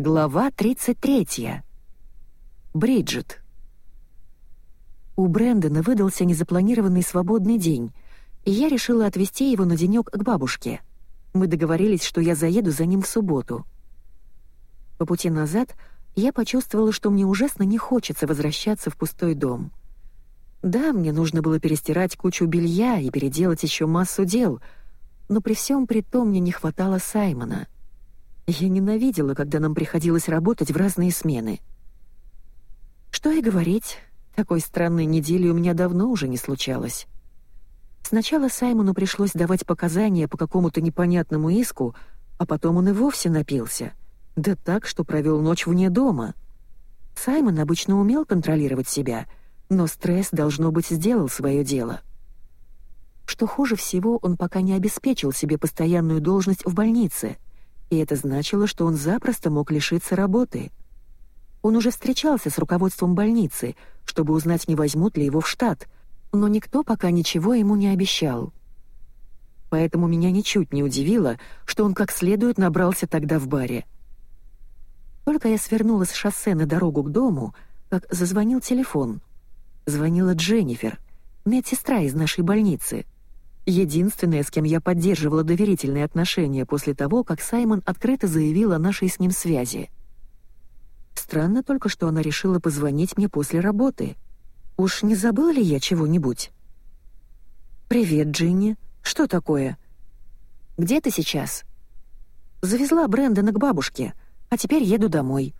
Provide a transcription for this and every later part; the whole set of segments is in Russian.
Глава 33. Бриджит. У Брэндона выдался незапланированный свободный день, и я решила отвезти его на денёк к бабушке. Мы договорились, что я заеду за ним в субботу. По пути назад я почувствовала, что мне ужасно не хочется возвращаться в пустой дом. Да, мне нужно было перестирать кучу белья и переделать ещё массу дел, но при всем при том мне не хватало Саймона — я ненавидела, когда нам приходилось работать в разные смены. Что и говорить, такой странной недели у меня давно уже не случалось. Сначала Саймону пришлось давать показания по какому-то непонятному иску, а потом он и вовсе напился. Да так, что провел ночь вне дома. Саймон обычно умел контролировать себя, но стресс, должно быть, сделал свое дело. Что хуже всего, он пока не обеспечил себе постоянную должность в больнице — и это значило, что он запросто мог лишиться работы. Он уже встречался с руководством больницы, чтобы узнать, не возьмут ли его в штат, но никто пока ничего ему не обещал. Поэтому меня ничуть не удивило, что он как следует набрался тогда в баре. Только я свернула с шоссе на дорогу к дому, как зазвонил телефон. Звонила Дженнифер, медсестра из нашей больницы — Единственная, с кем я поддерживала доверительные отношения после того, как Саймон открыто заявил о нашей с ним связи. Странно только, что она решила позвонить мне после работы. Уж не забыла ли я чего-нибудь? «Привет, Джинни. Что такое?» «Где ты сейчас?» «Завезла Брэндона к бабушке, а теперь еду домой.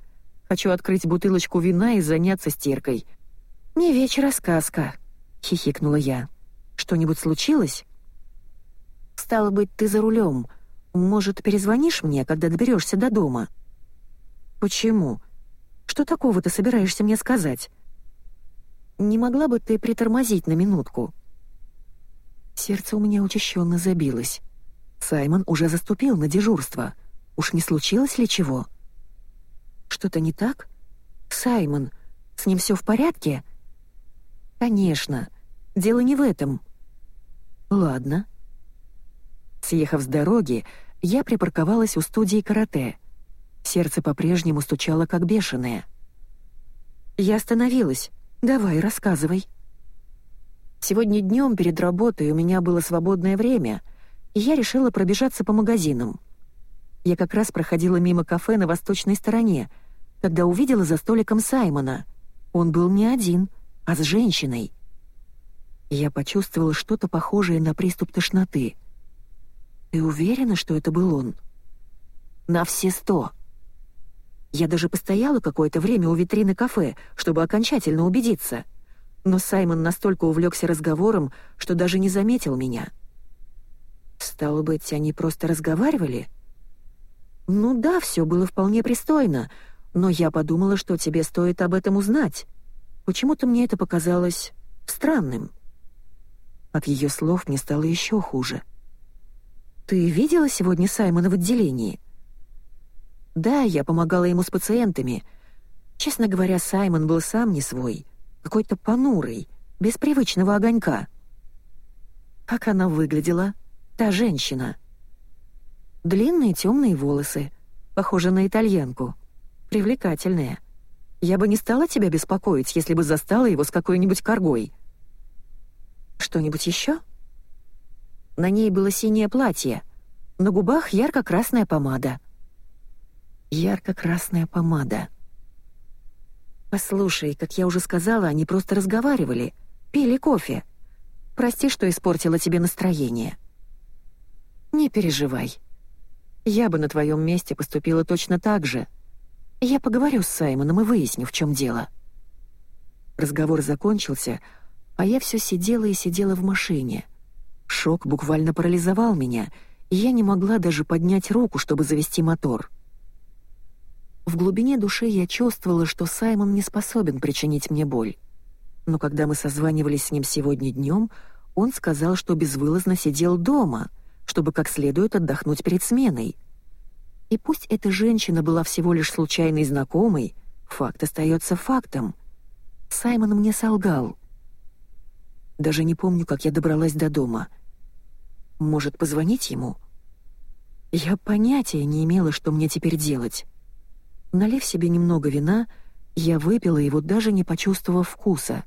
Хочу открыть бутылочку вина и заняться стиркой». «Не вечер, а сказка», — хихикнула я. «Что-нибудь случилось?» Стало быть, ты за рулем. Может, перезвонишь мне, когда доберешься до дома?» «Почему? Что такого ты собираешься мне сказать?» «Не могла бы ты притормозить на минутку?» Сердце у меня учащенно забилось. Саймон уже заступил на дежурство. Уж не случилось ли чего? «Что-то не так? Саймон, с ним все в порядке?» «Конечно. Дело не в этом». «Ладно». Съехав с дороги, я припарковалась у студии карате. Сердце по-прежнему стучало как бешеное. Я остановилась. «Давай, рассказывай». Сегодня днем перед работой у меня было свободное время, и я решила пробежаться по магазинам. Я как раз проходила мимо кафе на восточной стороне, когда увидела за столиком Саймона. Он был не один, а с женщиной. Я почувствовала что-то похожее на приступ тошноты — «Ты уверена, что это был он?» «На все сто!» Я даже постояла какое-то время у витрины кафе, чтобы окончательно убедиться. Но Саймон настолько увлекся разговором, что даже не заметил меня. Стало быть, они просто разговаривали? Ну да, все было вполне пристойно, но я подумала, что тебе стоит об этом узнать. Почему-то мне это показалось странным. От ее слов мне стало еще хуже. «Ты видела сегодня Саймона в отделении?» «Да, я помогала ему с пациентами. Честно говоря, Саймон был сам не свой, какой-то понурый, без привычного огонька». «Как она выглядела? Та женщина?» «Длинные темные волосы, похожа на итальянку. Привлекательная. Я бы не стала тебя беспокоить, если бы застала его с какой-нибудь коргой». «Что-нибудь еще?» На ней было синее платье, на губах ярко-красная помада. Ярко-красная помада. Послушай, как я уже сказала, они просто разговаривали, пили кофе. Прости, что испортила тебе настроение. Не переживай. Я бы на твоем месте поступила точно так же. Я поговорю с Саймоном и выясню, в чем дело. Разговор закончился, а я все сидела и сидела в машине — Шок буквально парализовал меня, и я не могла даже поднять руку, чтобы завести мотор. В глубине души я чувствовала, что Саймон не способен причинить мне боль. Но когда мы созванивались с ним сегодня днем, он сказал, что безвылазно сидел дома, чтобы как следует отдохнуть перед сменой. И пусть эта женщина была всего лишь случайной знакомой, факт остается фактом. Саймон мне солгал. Даже не помню, как я добралась до дома — может, позвонить ему? Я понятия не имела, что мне теперь делать. Налив себе немного вина, я выпила его, даже не почувствовав вкуса.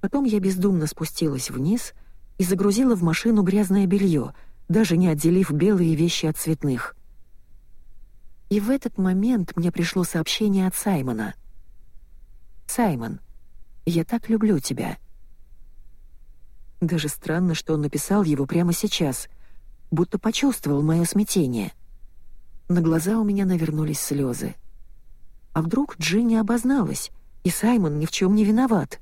Потом я бездумно спустилась вниз и загрузила в машину грязное белье, даже не отделив белые вещи от цветных. И в этот момент мне пришло сообщение от Саймона. «Саймон, я так люблю тебя». Даже странно, что он написал его прямо сейчас, будто почувствовал мое смятение. На глаза у меня навернулись слезы. А вдруг Джинни обозналась, и Саймон ни в чем не виноват?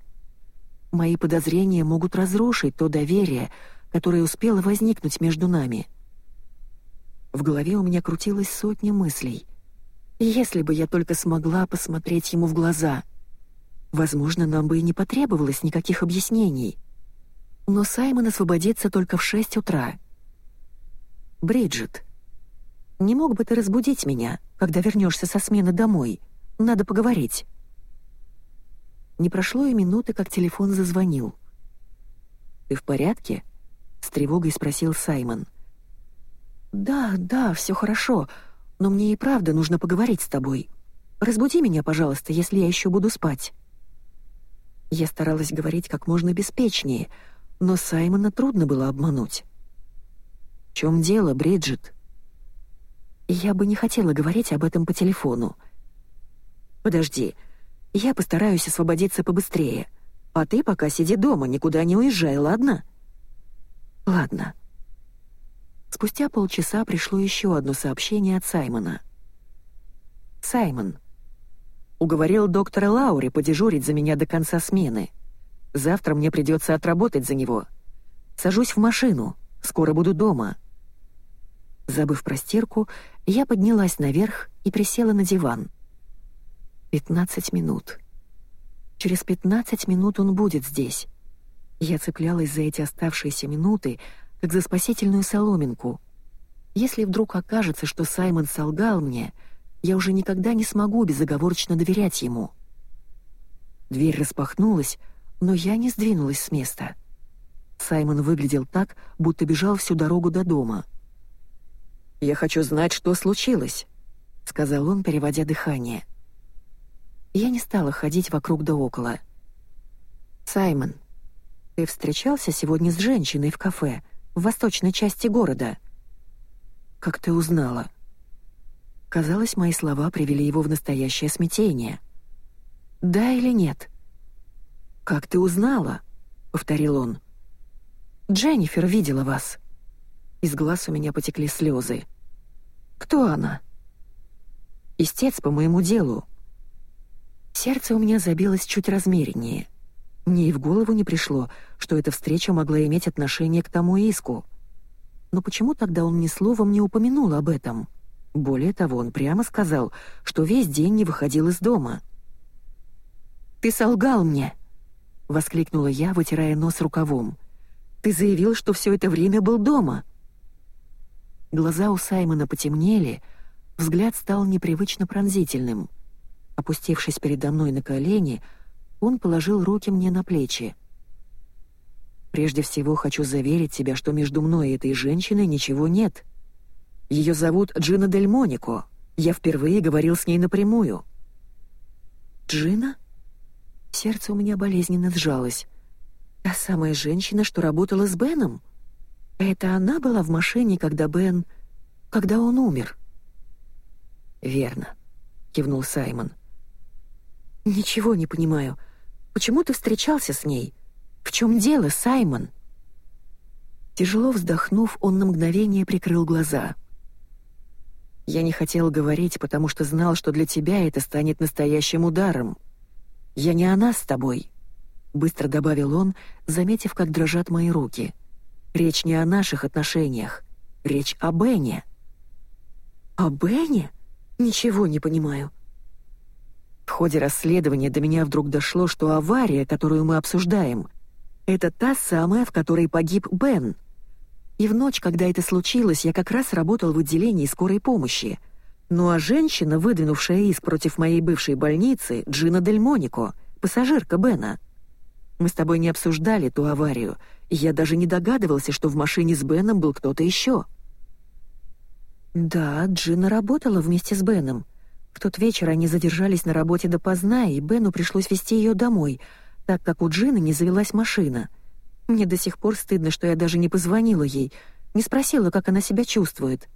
Мои подозрения могут разрушить то доверие, которое успело возникнуть между нами. В голове у меня крутилась сотня мыслей. Если бы я только смогла посмотреть ему в глаза, возможно, нам бы и не потребовалось никаких объяснений. Но Саймон освободится только в шесть утра. «Бриджит, не мог бы ты разбудить меня, когда вернешься со смены домой? Надо поговорить». Не прошло и минуты, как телефон зазвонил. «Ты в порядке?» — с тревогой спросил Саймон. «Да, да, все хорошо, но мне и правда нужно поговорить с тобой. Разбуди меня, пожалуйста, если я еще буду спать». Я старалась говорить как можно беспечнее, но Саймона трудно было обмануть. «В чем дело, Бриджит?» Я бы не хотела говорить об этом по телефону. «Подожди, я постараюсь освободиться побыстрее. А ты пока сиди дома, никуда не уезжай, ладно?» «Ладно». Спустя полчаса пришло еще одно сообщение от Саймона. «Саймон. Уговорил доктора Лаури подежурить за меня до конца смены. Завтра мне придется отработать за него. Сажусь в машину, скоро буду дома». Забыв про стирку, я поднялась наверх и присела на диван. Пятнадцать минут. Через пятнадцать минут он будет здесь. Я цеплялась за эти оставшиеся минуты, как за спасительную соломинку. Если вдруг окажется, что Саймон солгал мне, я уже никогда не смогу безоговорочно доверять ему. Дверь распахнулась, но я не сдвинулась с места. Саймон выглядел так, будто бежал всю дорогу до дома. «Я хочу знать, что случилось», — сказал он, переводя дыхание. Я не стала ходить вокруг да около. «Саймон, ты встречался сегодня с женщиной в кафе в восточной части города?» «Как ты узнала?» Казалось, мои слова привели его в настоящее смятение. «Да или нет?» «Как ты узнала?» — повторил он. «Дженнифер видела вас». Из глаз у меня потекли слезы. «Кто она?» «Истец по моему делу», Сердце у меня забилось чуть размереннее. Мне и в голову не пришло, что эта встреча могла иметь отношение к тому иску. Но почему тогда он ни словом не упомянул об этом? Более того, он прямо сказал, что весь день не выходил из дома. «Ты солгал мне!» — воскликнула я, вытирая нос рукавом. «Ты заявил, что все это время был дома!» Глаза у Саймона потемнели, взгляд стал непривычно пронзительным — Опустившись передо мной на колени, он положил руки мне на плечи. «Прежде всего хочу заверить тебя, что между мной и этой женщиной ничего нет. Ее зовут Джина Дель Монико. Я впервые говорил с ней напрямую». «Джина?» Сердце у меня болезненно сжалось. «Та самая женщина, что работала с Беном? Это она была в машине, когда Бен... когда он умер?» «Верно», — кивнул Саймон. «Ничего не понимаю. Почему ты встречался с ней? В чем дело, Саймон?» Тяжело вздохнув, он на мгновение прикрыл глаза. «Я не хотел говорить, потому что знал, что для тебя это станет настоящим ударом. Я не она с тобой», — быстро добавил он, заметив, как дрожат мои руки. «Речь не о наших отношениях. Речь о Бене». «О Бене? Ничего не понимаю», в ходе расследования до меня вдруг дошло, что авария, которую мы обсуждаем, это та самая, в которой погиб Бен. И в ночь, когда это случилось, я как раз работал в отделении скорой помощи. Ну а женщина, выдвинувшая иск против моей бывшей больницы, Джина Дель Монико, пассажирка Бена. Мы с тобой не обсуждали ту аварию, и я даже не догадывался, что в машине с Беном был кто-то еще. Да, Джина работала вместе с Беном, В тот вечер они задержались на работе допоздна, и Бену пришлось везти ее домой, так как у Джины не завелась машина. Мне до сих пор стыдно, что я даже не позвонила ей, не спросила, как она себя чувствует.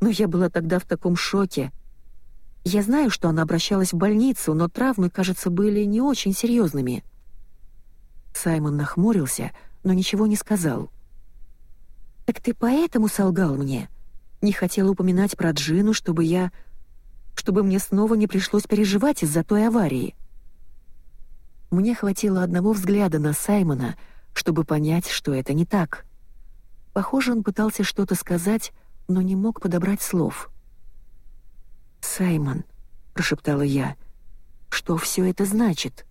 Но я была тогда в таком шоке. Я знаю, что она обращалась в больницу, но травмы, кажется, были не очень серьезными. Саймон нахмурился, но ничего не сказал. «Так ты поэтому солгал мне? Не хотел упоминать про Джину, чтобы я... чтобы мне снова не пришлось переживать из-за той аварии?» Мне хватило одного взгляда на Саймона, чтобы понять, что это не так. Похоже, он пытался что-то сказать, но не мог подобрать слов. «Саймон», — прошептала я, — «что все это значит?»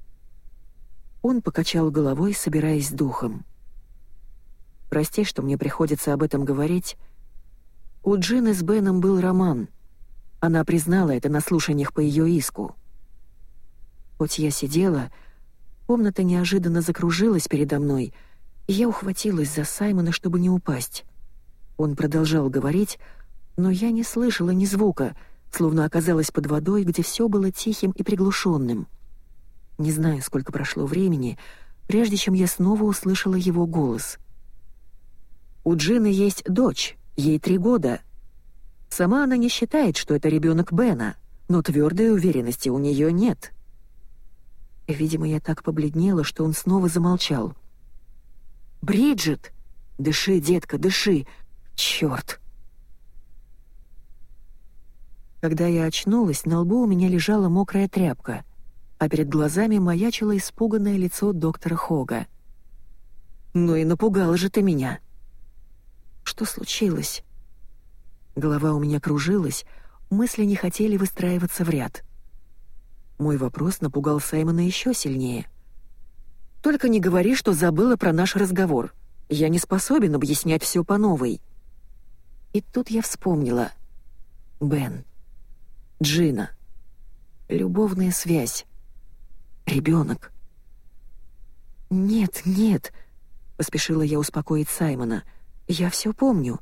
Он покачал головой, собираясь с духом. «Прости, что мне приходится об этом говорить. У Джины с Беном был роман. Она признала это на слушаниях по ее иску. Хоть я сидела, комната неожиданно закружилась передо мной, и я ухватилась за Саймона, чтобы не упасть. Он продолжал говорить, но я не слышала ни звука, словно оказалась под водой, где все было тихим и приглушенным. Не знаю, сколько прошло времени, прежде чем я снова услышала его голос. «У Джины есть дочь, ей три года. Сама она не считает, что это ребенок Бена, но твердой уверенности у нее нет». Видимо, я так побледнела, что он снова замолчал. «Бриджит! Дыши, детка, дыши! Черт!» Когда я очнулась, на лбу у меня лежала мокрая тряпка — а перед глазами маячило испуганное лицо доктора Хога. «Ну и напугала же ты меня!» «Что случилось?» Голова у меня кружилась, мысли не хотели выстраиваться в ряд. Мой вопрос напугал Саймона еще сильнее. «Только не говори, что забыла про наш разговор. Я не способен объяснять все по новой». И тут я вспомнила. Бен. Джина. Любовная связь. Ребенок. «Нет, нет», — поспешила я успокоить Саймона. «Я все помню.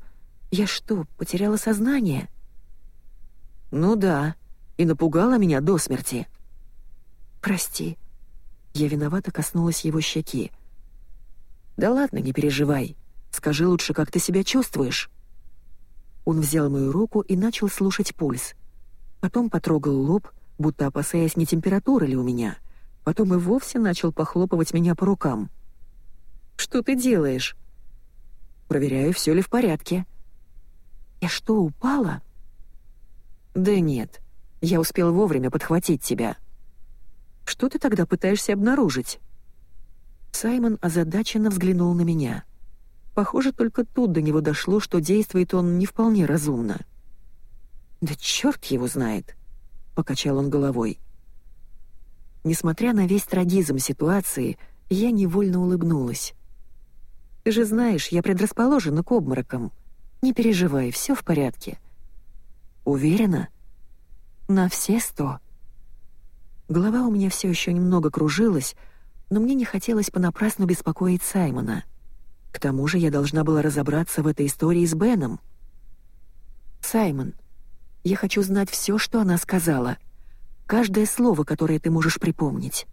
Я что, потеряла сознание?» «Ну да, и напугала меня до смерти». «Прости». Я виновато коснулась его щеки. «Да ладно, не переживай. Скажи лучше, как ты себя чувствуешь?» Он взял мою руку и начал слушать пульс. Потом потрогал лоб, будто опасаясь, не температура ли у меня — Потом и вовсе начал похлопывать меня по рукам. «Что ты делаешь?» «Проверяю, все ли в порядке». «Я что, упала?» «Да нет, я успел вовремя подхватить тебя». «Что ты тогда пытаешься обнаружить?» Саймон озадаченно взглянул на меня. Похоже, только тут до него дошло, что действует он не вполне разумно. «Да черт его знает!» — покачал он головой. Несмотря на весь трагизм ситуации, я невольно улыбнулась. «Ты же знаешь, я предрасположена к обморокам. Не переживай, все в порядке». «Уверена?» «На все сто». Голова у меня все еще немного кружилась, но мне не хотелось понапрасну беспокоить Саймона. К тому же я должна была разобраться в этой истории с Беном. «Саймон, я хочу знать все, что она сказала», каждое слово, которое ты можешь припомнить.